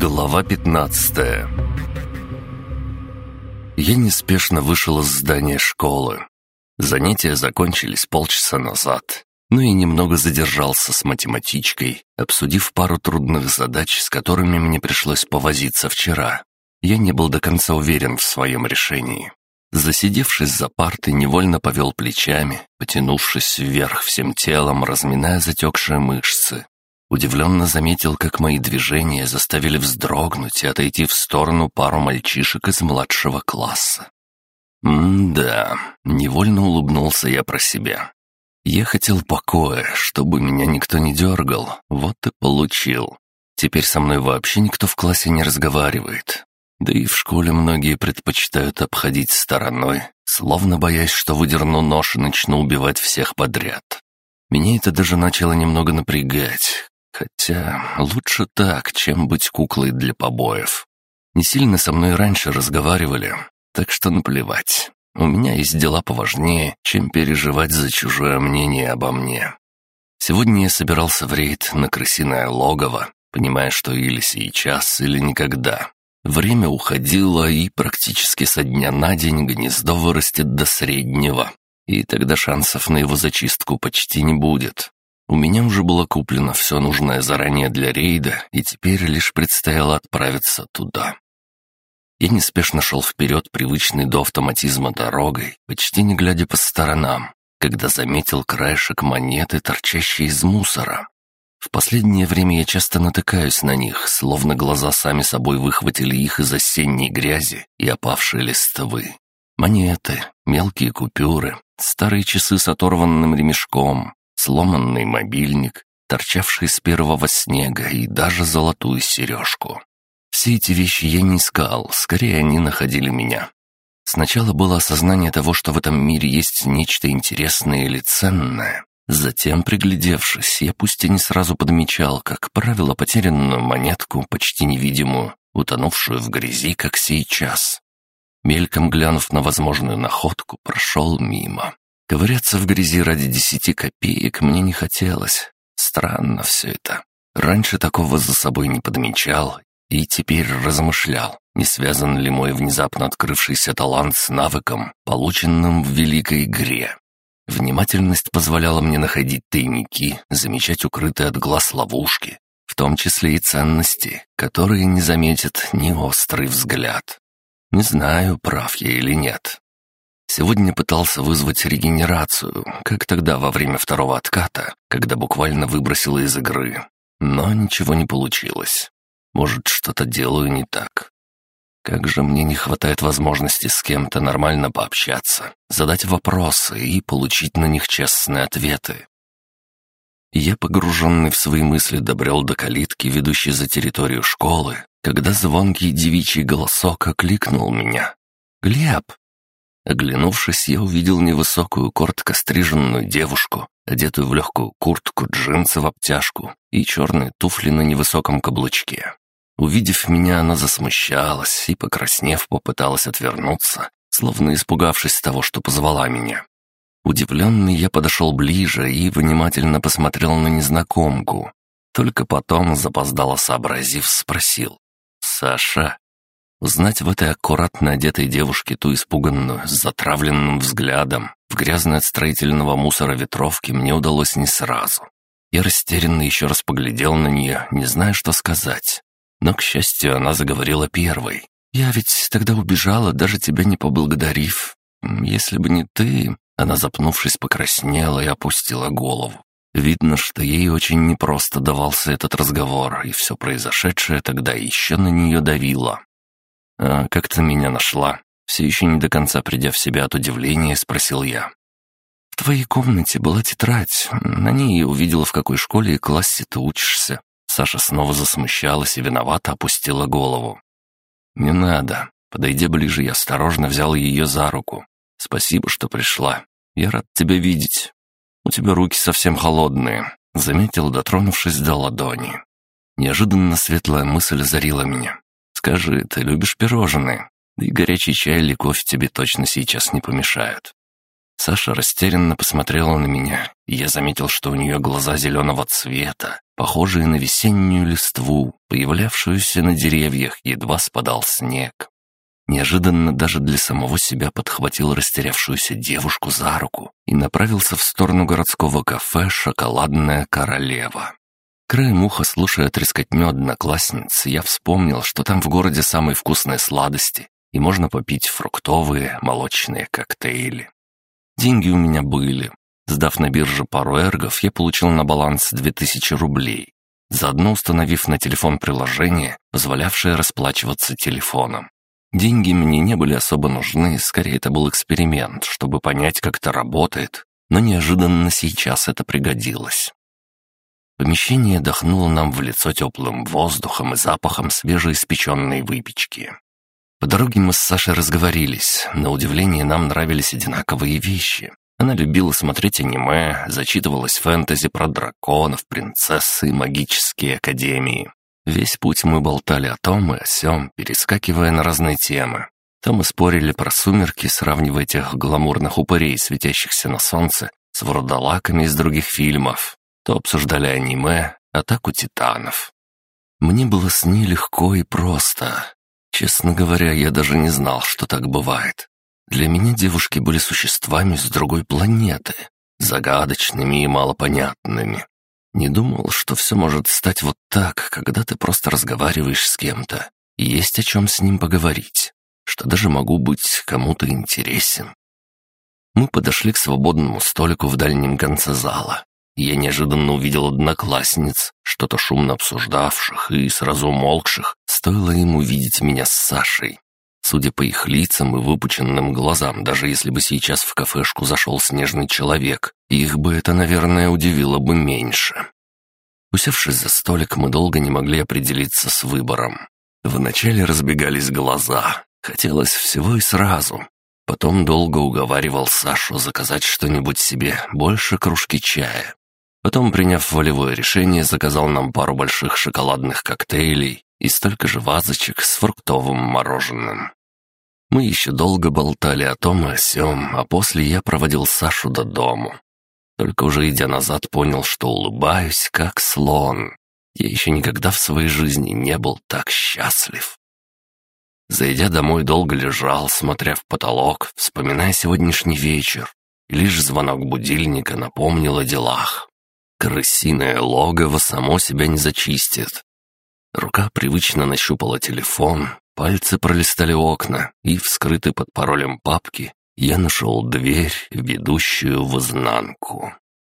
Глава 15 Я неспешно вышел из здания школы. Занятия закончились полчаса назад, но и немного задержался с математичкой, обсудив пару трудных задач, с которыми мне пришлось повозиться вчера. Я не был до конца уверен в своем решении. Засидевшись за партой, невольно повел плечами, потянувшись вверх всем телом, разминая затекшие мышцы. Удивленно заметил, как мои движения заставили вздрогнуть и отойти в сторону пару мальчишек из младшего класса. М-да, невольно улыбнулся я про себя. Я хотел покоя, чтобы меня никто не дергал, вот и получил. Теперь со мной вообще никто в классе не разговаривает. Да и в школе многие предпочитают обходить стороной, словно боясь, что выдерну нож и начну убивать всех подряд. Меня это даже начало немного напрягать, Хотя лучше так, чем быть куклой для побоев. Не сильно со мной раньше разговаривали, так что наплевать. У меня есть дела поважнее, чем переживать за чужое мнение обо мне. Сегодня я собирался в рейд на крысиное логово, понимая, что или сейчас, или никогда. Время уходило, и практически со дня на день гнездо вырастет до среднего, и тогда шансов на его зачистку почти не будет. У меня уже было куплено все нужное заранее для рейда, и теперь лишь предстояло отправиться туда. Я неспешно шел вперед привычной до автоматизма дорогой, почти не глядя по сторонам, когда заметил краешек монеты, торчащие из мусора. В последнее время я часто натыкаюсь на них, словно глаза сами собой выхватили их из осенней грязи и опавшие листвы. Монеты, мелкие купюры, старые часы с оторванным ремешком, сломанный мобильник, торчавший с первого снега и даже золотую сережку. Все эти вещи я не искал, скорее они находили меня. Сначала было осознание того, что в этом мире есть нечто интересное или ценное. Затем, приглядевшись, я пусть и не сразу подмечал, как правило, потерянную монетку, почти невидимую, утонувшую в грязи, как сейчас. Мельком глянув на возможную находку, прошел мимо. Ковыряться в грязи ради десяти копеек мне не хотелось. Странно все это. Раньше такого за собой не подмечал и теперь размышлял, не связан ли мой внезапно открывшийся талант с навыком, полученным в великой игре. Внимательность позволяла мне находить тайники, замечать укрытые от глаз ловушки, в том числе и ценности, которые не заметит ни острый взгляд. Не знаю, прав я или нет, Сегодня пытался вызвать регенерацию, как тогда во время второго отката, когда буквально выбросил из игры. Но ничего не получилось. Может, что-то делаю не так. Как же мне не хватает возможности с кем-то нормально пообщаться, задать вопросы и получить на них честные ответы. Я, погруженный в свои мысли, добрел до калитки, ведущей за территорию школы, когда звонкий девичий голосок окликнул меня. «Глеб!» Оглянувшись, я увидел невысокую, коротко стриженную девушку, одетую в легкую куртку, джинсы в обтяжку и черные туфли на невысоком каблучке. Увидев меня, она засмущалась и, покраснев, попыталась отвернуться, словно испугавшись того, что позвала меня. Удивленный, я подошел ближе и внимательно посмотрел на незнакомку. Только потом, запоздало сообразив, спросил. «Саша, Узнать в этой аккуратно одетой девушке ту испуганную, с затравленным взглядом, в грязной от строительного мусора ветровке мне удалось не сразу. Я растерянно еще раз поглядел на нее, не зная, что сказать. Но, к счастью, она заговорила первой. «Я ведь тогда убежала, даже тебя не поблагодарив. Если бы не ты...» Она, запнувшись, покраснела и опустила голову. Видно, что ей очень непросто давался этот разговор, и все произошедшее тогда еще на нее давило. «А как ты меня нашла?» Все еще не до конца придя в себя от удивления, спросил я. «В твоей комнате была тетрадь. На ней я увидела, в какой школе и классе ты учишься». Саша снова засмущалась и виновато опустила голову. «Не надо». Подойдя ближе, я осторожно взял ее за руку. «Спасибо, что пришла. Я рад тебя видеть. У тебя руки совсем холодные», — заметил, дотронувшись до ладони. Неожиданно светлая мысль озарила меня. Скажи, ты любишь пирожные? Да и горячий чай или кофе тебе точно сейчас не помешают». Саша растерянно посмотрела на меня, и я заметил, что у нее глаза зеленого цвета, похожие на весеннюю листву, появлявшуюся на деревьях, едва спадал снег. Неожиданно даже для самого себя подхватил растерявшуюся девушку за руку и направился в сторону городского кафе «Шоколадная королева». Краем уха, слушая трескотню одноклассниц, я вспомнил, что там в городе самые вкусные сладости, и можно попить фруктовые, молочные коктейли. Деньги у меня были. Сдав на бирже пару эргов, я получил на баланс 2000 рублей, заодно установив на телефон приложение, позволявшее расплачиваться телефоном. Деньги мне не были особо нужны, скорее это был эксперимент, чтобы понять, как это работает, но неожиданно сейчас это пригодилось. Помещение дохнуло нам в лицо теплым воздухом и запахом свежеиспеченной выпечки. По дороге мы с Сашей разговорились. На удивление, нам нравились одинаковые вещи. Она любила смотреть аниме, зачитывалась фэнтези про драконов, принцессы и магические академии. Весь путь мы болтали о том и о сём, перескакивая на разные темы. То мы спорили про сумерки, сравнивая этих гламурных упырей, светящихся на солнце, с вурдалаками из других фильмов. То обсуждали аниме, атаку титанов. Мне было с ней легко и просто. Честно говоря, я даже не знал, что так бывает. Для меня девушки были существами с другой планеты, загадочными и малопонятными. Не думал, что все может стать вот так, когда ты просто разговариваешь с кем-то, и есть о чем с ним поговорить, что даже могу быть кому-то интересен. Мы подошли к свободному столику в дальнем конце зала. Я неожиданно увидел одноклассниц, что-то шумно обсуждавших и сразу умолкших, стоило им увидеть меня с Сашей. Судя по их лицам и выпученным глазам, даже если бы сейчас в кафешку зашел снежный человек, их бы это, наверное, удивило бы меньше. Усевшись за столик, мы долго не могли определиться с выбором. Вначале разбегались глаза, хотелось всего и сразу. Потом долго уговаривал Сашу заказать что-нибудь себе, больше кружки чая. Потом, приняв волевое решение, заказал нам пару больших шоколадных коктейлей и столько же вазочек с фруктовым мороженым. Мы еще долго болтали о том и о сём, а после я проводил Сашу до дому. Только уже идя назад, понял, что улыбаюсь, как слон. Я еще никогда в своей жизни не был так счастлив. Зайдя домой, долго лежал, смотря в потолок, вспоминая сегодняшний вечер. Лишь звонок будильника напомнил о делах. Крысиное логово само себя не зачистит. Рука привычно нащупала телефон, пальцы пролистали окна, и, вскрытый под паролем папки, я нашел дверь, ведущую в изнанку.